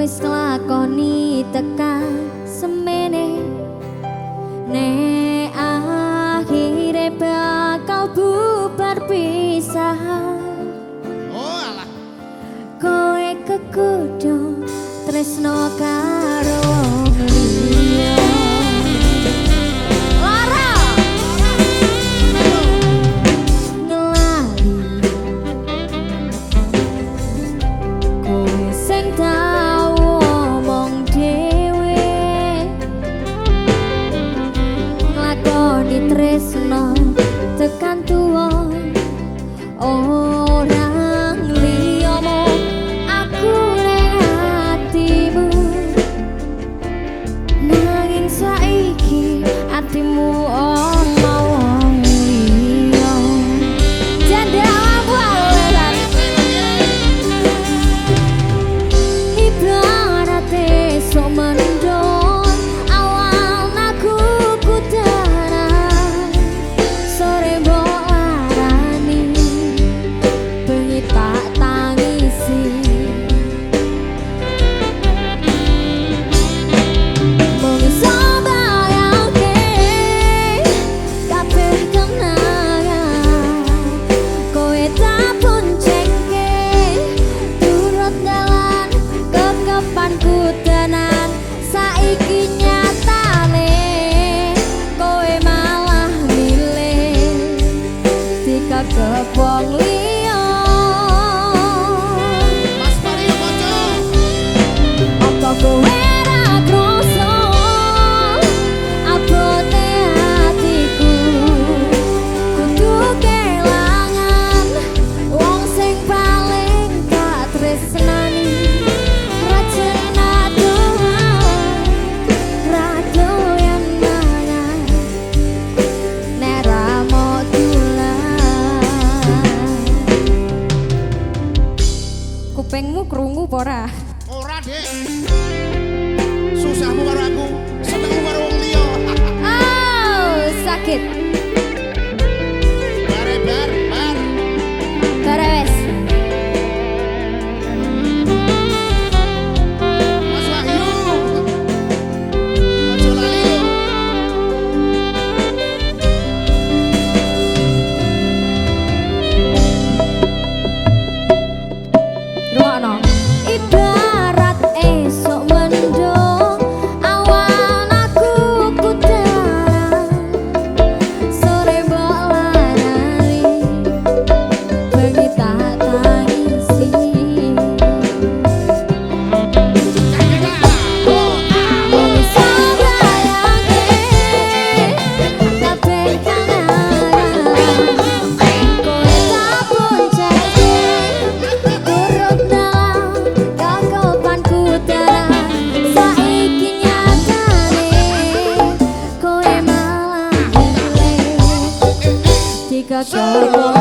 wis lakoni tekan semene. Nek akhire bakal bubar pisah oh alah. Kowe kekudu tresno kae Wong Kupengmu krungu pora? Ora, Dek. Susahmu karo aku, senengmu karo wong oh, sakit. itu da da.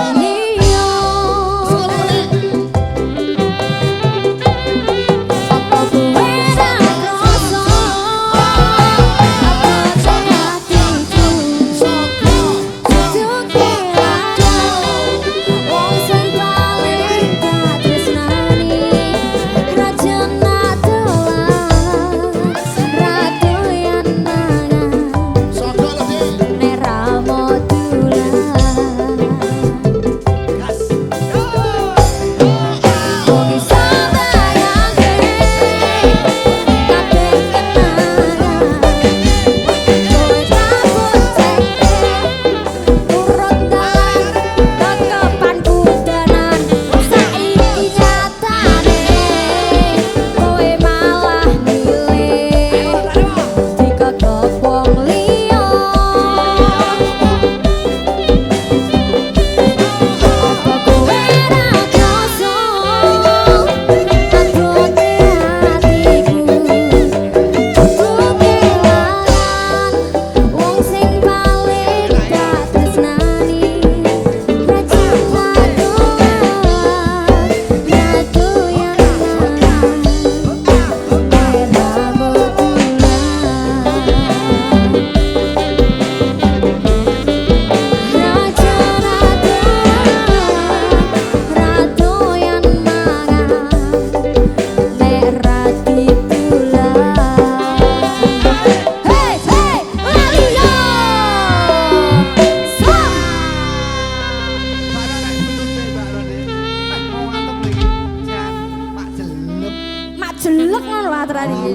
tadi.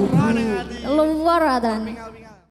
Luar tadi.